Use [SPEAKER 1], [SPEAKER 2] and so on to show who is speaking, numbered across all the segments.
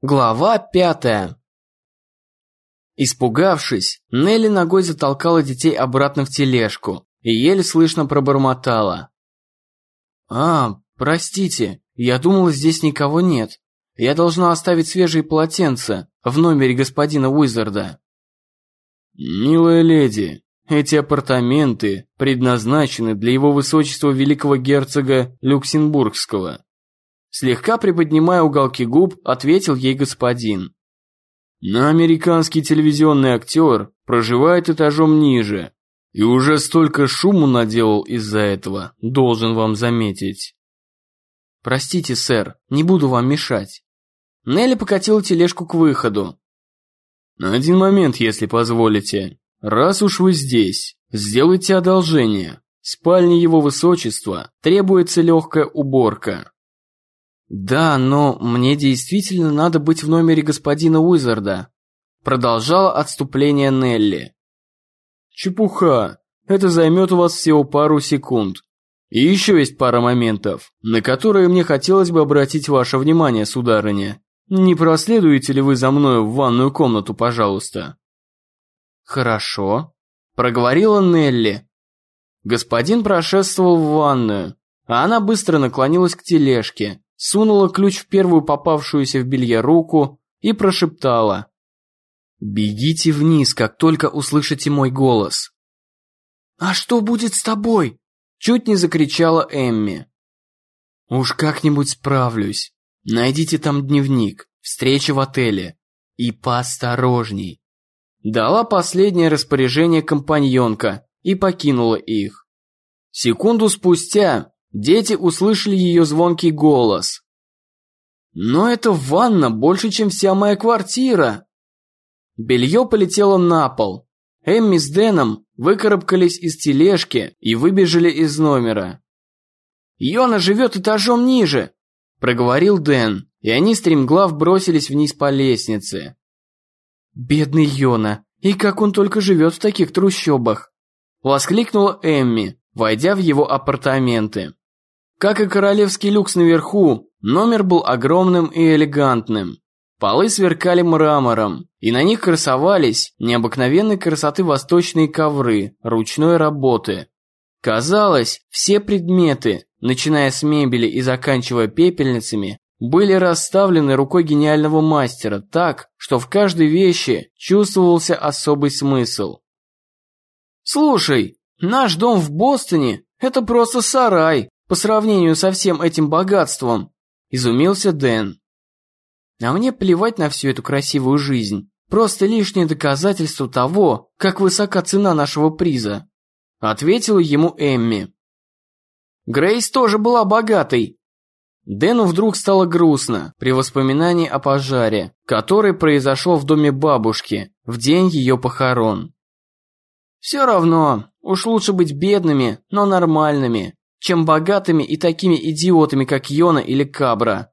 [SPEAKER 1] Глава пятая. Испугавшись, Нелли ногой затолкала детей обратно в тележку и еле слышно пробормотала. «А, простите, я думала, здесь никого нет. Я должна оставить свежие полотенца в номере господина Уизарда».
[SPEAKER 2] «Милая леди, эти апартаменты предназначены для его высочества великого герцога Люксембургского»,
[SPEAKER 1] Слегка приподнимая уголки губ, ответил ей господин.
[SPEAKER 2] Но американский телевизионный актер проживает этажом ниже. И уже столько шуму наделал из-за этого, должен вам заметить.
[SPEAKER 1] Простите, сэр, не буду вам мешать. Нелли покатила тележку к выходу.
[SPEAKER 2] На один момент, если позволите. Раз уж вы здесь, сделайте одолжение. В спальне его высочества требуется легкая уборка.
[SPEAKER 1] «Да, но мне действительно надо быть в номере господина Уизарда», продолжала отступление Нелли.
[SPEAKER 2] «Чепуха. Это займет у вас всего пару секунд. И еще есть пара моментов, на которые мне хотелось бы обратить ваше внимание, сударыня. Не проследуете ли вы за мною в ванную комнату, пожалуйста?»
[SPEAKER 1] «Хорошо», – проговорила Нелли. Господин прошествовал в ванную, а она быстро наклонилась к тележке, сунула ключ в первую попавшуюся в белье руку и прошептала. «Бегите вниз, как только услышите мой голос». «А что будет с тобой?» Чуть не закричала Эмми. «Уж как-нибудь справлюсь. Найдите там дневник, встреча в отеле. И поосторожней». Дала последнее распоряжение компаньонка и покинула их. Секунду спустя Дети услышали ее звонкий голос. «Но это ванна больше, чем вся моя квартира!» Белье полетело на пол. Эмми с Дэном выкарабкались из тележки и выбежали из номера. «Йона живет этажом ниже!» – проговорил Дэн, и они стремглав бросились вниз по лестнице. «Бедный Йона, и как он только живет в таких трущобах!» – воскликнула Эмми, войдя в его апартаменты. Как и королевский люкс наверху, номер был огромным и элегантным. Полы сверкали мрамором, и на них красовались необыкновенной красоты восточные ковры ручной работы. Казалось, все предметы, начиная с мебели и заканчивая пепельницами, были расставлены рукой гениального мастера так, что в каждой вещи чувствовался особый смысл. «Слушай, наш дом в Бостоне – это просто сарай, по сравнению со всем этим богатством», – изумился Дэн. «А мне плевать на всю эту красивую жизнь. Просто лишнее доказательство того, как высока цена нашего приза», – ответила ему Эмми. Грейс тоже была богатой. Дэну вдруг стало грустно при воспоминании о пожаре, который произошел в доме бабушки в день ее похорон. Все равно, уж лучше быть бедными, но нормальными, чем богатыми и такими идиотами, как Йона или Кабра.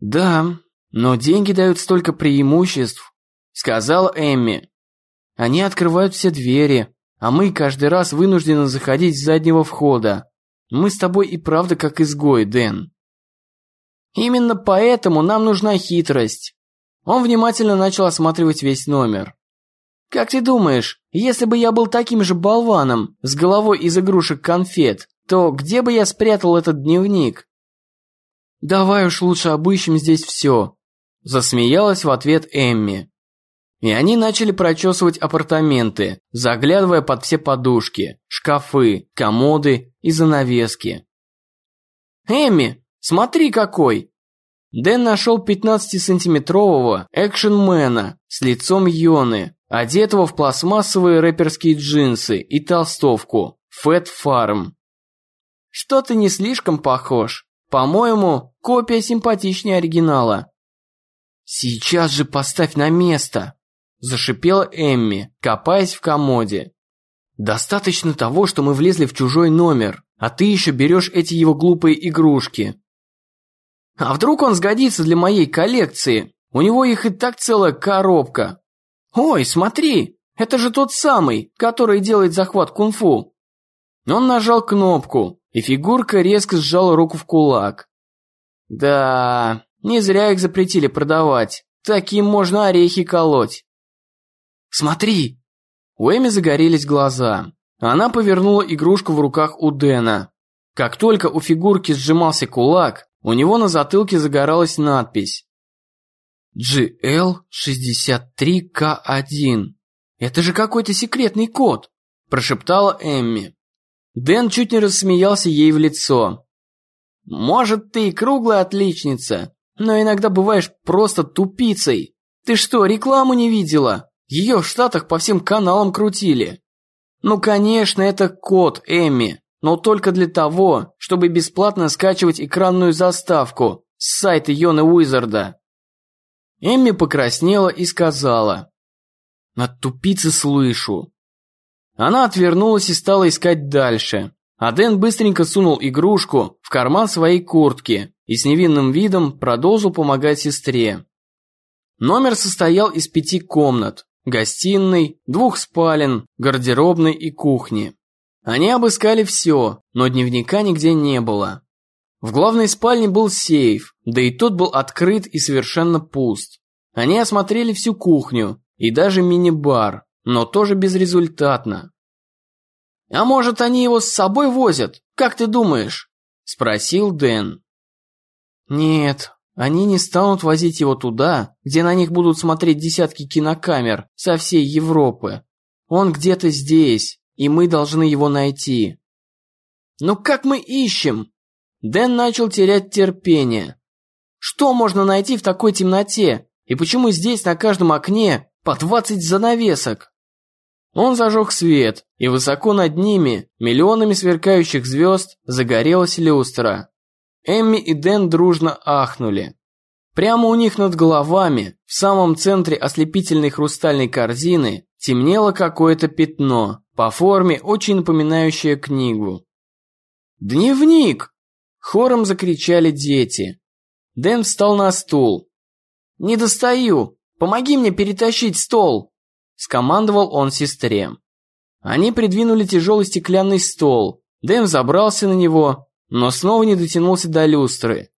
[SPEAKER 1] Да, но деньги дают столько преимуществ, сказала Эмми. Они открывают все двери, а мы каждый раз вынуждены заходить с заднего входа. Мы с тобой и правда как изгои, Дэн. Именно поэтому нам нужна хитрость. Он внимательно начал осматривать весь номер. Как ты думаешь, если бы я был таким же болваном, с головой из игрушек конфет, то где бы я спрятал этот дневник? Давай уж лучше обыщем здесь все. Засмеялась в ответ Эмми. И они начали прочесывать апартаменты, заглядывая под все подушки, шкафы, комоды и занавески. «Эмми, смотри какой!» Дэн нашел 15-сантиметрового экшенмена с лицом Йоны, одетого в пластмассовые рэперские джинсы и толстовку «Фэт Фарм». Что ты не слишком похож. По-моему, копия симпатичнее оригинала. Сейчас же поставь на место, зашипела Эмми, копаясь в комоде. Достаточно того, что мы влезли в чужой номер, а ты еще берешь эти его глупые игрушки. А вдруг он сгодится для моей коллекции? У него их и так целая коробка. Ой, смотри, это же тот самый, который делает захват кунг-фу. Он нажал кнопку, и фигурка резко сжала руку в кулак. Да, Не зря их запретили продавать. Таким можно орехи колоть. Смотри! У Эми загорелись глаза. Она повернула игрушку в руках у Дэна. Как только у фигурки сжимался кулак, у него на затылке загоралась надпись. GL63K1. Это же какой-то секретный код, прошептала Эмми. Дэн чуть не рассмеялся ей в лицо. Может, ты и круглая отличница, но иногда бываешь просто тупицей. Ты что, рекламу не видела? Ее в Штатах по всем каналам крутили. Ну, конечно, это код, Эмми, но только для того, чтобы бесплатно скачивать экранную заставку с сайта Йона Уизарда. Эмми покраснела и сказала. «От тупицы слышу». Она отвернулась и стала искать дальше. А Дэн быстренько сунул игрушку в карман своей куртки и с невинным видом продолжил помогать сестре. Номер состоял из пяти комнат, гостиной, двух спален, гардеробной и кухни. Они обыскали все, но дневника нигде не было. В главной спальне был сейф, да и тот был открыт и совершенно пуст. Они осмотрели всю кухню и даже мини-бар, но тоже безрезультатно. «А может, они его с собой возят? Как ты думаешь?» – спросил Дэн. «Нет, они не станут возить его туда, где на них будут смотреть десятки кинокамер со всей Европы. Он где-то здесь, и мы должны его найти». «Ну как мы ищем?» Дэн начал терять терпение. «Что можно найти в такой темноте? И почему здесь на каждом окне по двадцать занавесок?» Он зажег свет, и высоко над ними, миллионами сверкающих звезд, загорелась люстра. Эмми и Дэн дружно ахнули. Прямо у них над головами, в самом центре ослепительной хрустальной корзины, темнело какое-то пятно, по форме очень напоминающее книгу. «Дневник!» – хором закричали дети. Дэн встал на стул. «Не достаю! Помоги мне перетащить стол!» Скомандовал он сестре. Они придвинули тяжелый стеклянный стол. Дэм забрался на него, но снова не дотянулся до люстры.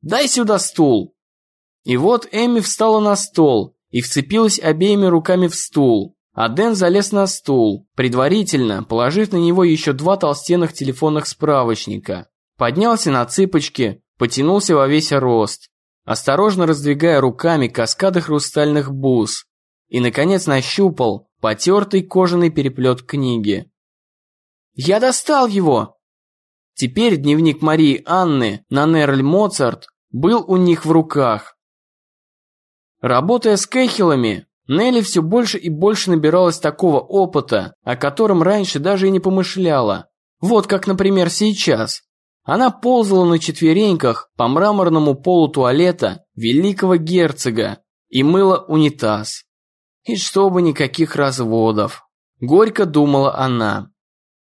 [SPEAKER 1] «Дай сюда стул!» И вот Эми встала на стол и вцепилась обеими руками в стул, а Дэн залез на стул, предварительно положив на него еще два толстенных телефонных справочника. Поднялся на цыпочки, потянулся во весь рост, осторожно раздвигая руками каскады хрустальных бус, и, наконец, нащупал потертый кожаный переплет книги. «Я достал его!» Теперь дневник Марии Анны на Нерль Моцарт был у них в руках. Работая с Кэхилами, Нелли все больше и больше набиралась такого опыта, о котором раньше даже и не помышляла. Вот как, например, сейчас. Она ползала на четвереньках по мраморному полу туалета великого герцога и мыла унитаз. И чтобы никаких разводов. Горько думала она.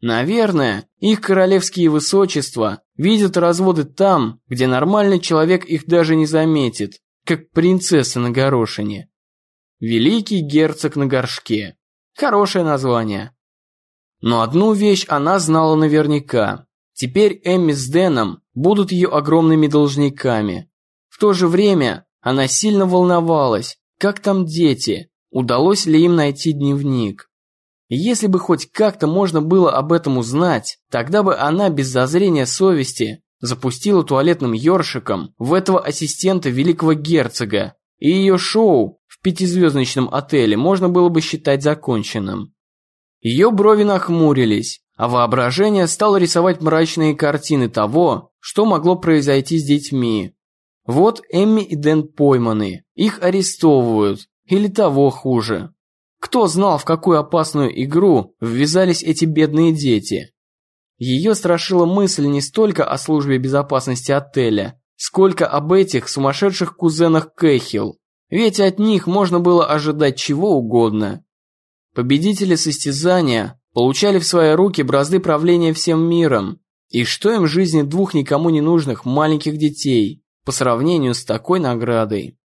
[SPEAKER 1] Наверное, их королевские высочества видят разводы там, где нормальный человек их даже не заметит, как принцесса на горошине. Великий герцог на горшке. Хорошее название. Но одну вещь она знала наверняка. Теперь Эмми с Дэном будут ее огромными должниками. В то же время она сильно волновалась, как там дети, удалось ли им найти дневник. Если бы хоть как-то можно было об этом узнать, тогда бы она без зазрения совести запустила туалетным ёршиком в этого ассистента великого герцога, и ее шоу в пятизвездочном отеле можно было бы считать законченным. Ее брови нахмурились, а воображение стало рисовать мрачные картины того, что могло произойти с детьми. Вот Эмми и Дэн пойманы, их арестовывают, или того хуже. Кто знал, в какую опасную игру ввязались эти бедные дети? Ее страшила мысль не столько о службе безопасности отеля, сколько об этих сумасшедших кузенах Кэхилл. Ведь от них можно было ожидать чего угодно. Победители состязания получали в свои руки бразды правления всем миром. И что им жизни двух никому не нужных маленьких детей по сравнению с такой наградой?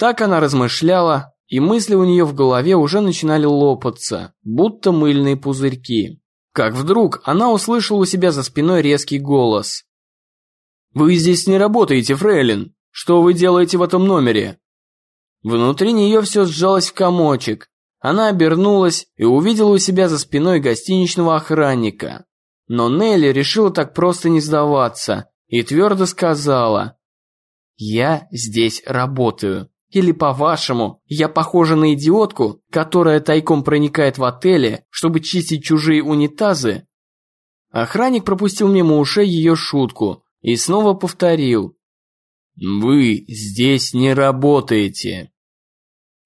[SPEAKER 1] Так она размышляла, и мысли у нее в голове уже начинали лопаться, будто мыльные пузырьки. Как вдруг она услышала у себя за спиной резкий голос. «Вы здесь не работаете, фрейлин. Что вы делаете в этом номере?» Внутри нее все сжалось в комочек. Она обернулась и увидела у себя за спиной гостиничного охранника. Но Нелли решила так просто не сдаваться и твердо сказала «Я здесь работаю». Или по-вашему, я похожа на идиотку, которая тайком проникает в отели, чтобы чистить чужие унитазы? Охранник пропустил мимо ушей ее шутку и снова повторил. «Вы здесь не работаете».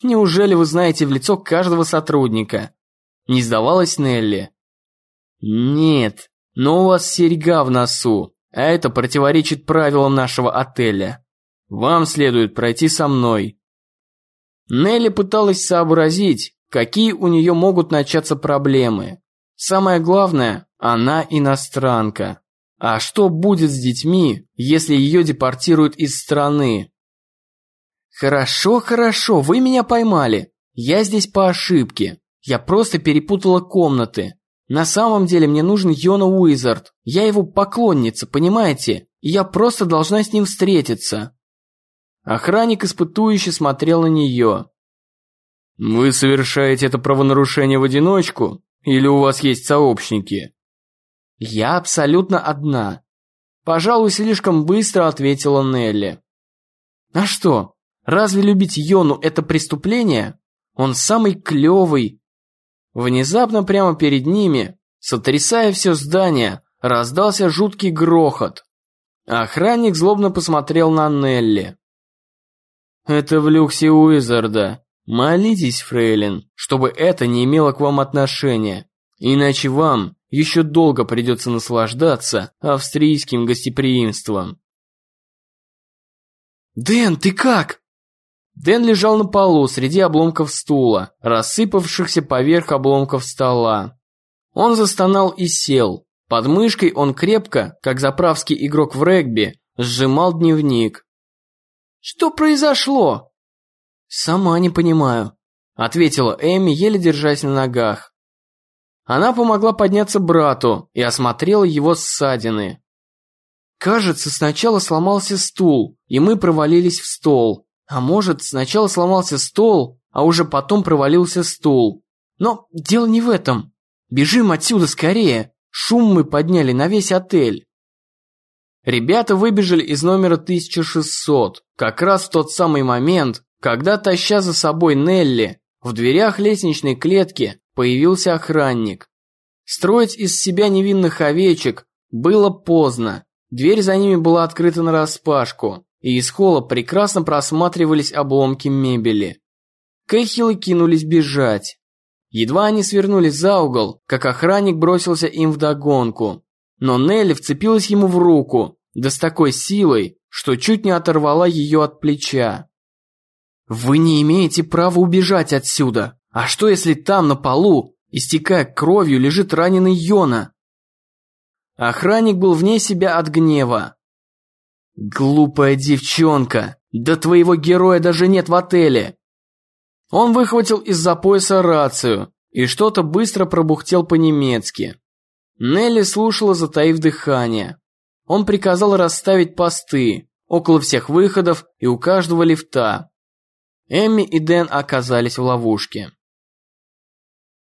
[SPEAKER 1] «Неужели вы знаете в лицо каждого сотрудника?» Не сдавалась Нелли. «Нет, но у вас серьга в носу, а это противоречит правилам нашего отеля. Вам следует пройти со мной». Нелли пыталась сообразить, какие у нее могут начаться проблемы. Самое главное, она иностранка. А что будет с детьми, если ее депортируют из страны? Хорошо, хорошо, вы меня поймали. Я здесь по ошибке. Я просто перепутала комнаты. На самом деле мне нужен Йона Уизард. Я его поклонница, понимаете? И я просто должна с ним встретиться. Охранник испытующе смотрел на нее. «Вы совершаете это правонарушение в одиночку? Или у вас есть сообщники?» «Я абсолютно одна», – пожалуй, слишком быстро ответила Нелли. «А что, разве любить Йону – это преступление? Он самый клевый, Внезапно прямо перед ними, сотрясая все здание, раздался жуткий грохот. Охранник злобно посмотрел на Нелли. «Это в люксе Уизарда. Молитесь, фрейлин, чтобы это не имело к вам отношения. Иначе вам еще долго придется наслаждаться австрийским гостеприимством». «Дэн, ты как?» Дэн лежал на полу среди обломков стула, рассыпавшихся поверх обломков стола. Он застонал и сел. Под мышкой он крепко, как заправский игрок в регби, сжимал дневник. «Что произошло?» «Сама не понимаю», — ответила Эми, еле держась на ногах. Она помогла подняться брату и осмотрела его ссадины. «Кажется, сначала сломался стул, и мы провалились в стол. А может, сначала сломался стол, а уже потом провалился стул. Но дело не в этом. Бежим отсюда скорее. Шум мы подняли на весь отель. Ребята выбежали из номера 1600, как раз в тот самый момент, когда, таща за собой Нелли, в дверях лестничной клетки появился охранник. Строить из себя невинных овечек было поздно. Дверь за ними была открыта нараспашку и из холла прекрасно просматривались обломки мебели. Кэхилы кинулись бежать. Едва они свернули за угол, как охранник бросился им вдогонку. Но Нелли вцепилась ему в руку, да с такой силой, что чуть не оторвала ее от плеча. «Вы не имеете права убежать отсюда! А что, если там, на полу, истекая кровью, лежит раненый Йона?» Охранник был вне себя от гнева. «Глупая девчонка! Да твоего героя даже нет в отеле!» Он выхватил из-за пояса рацию и что-то быстро пробухтел по-немецки. Нелли слушала, затаив дыхание. Он приказал расставить посты около всех выходов и у каждого лифта. Эмми и Дэн оказались в ловушке.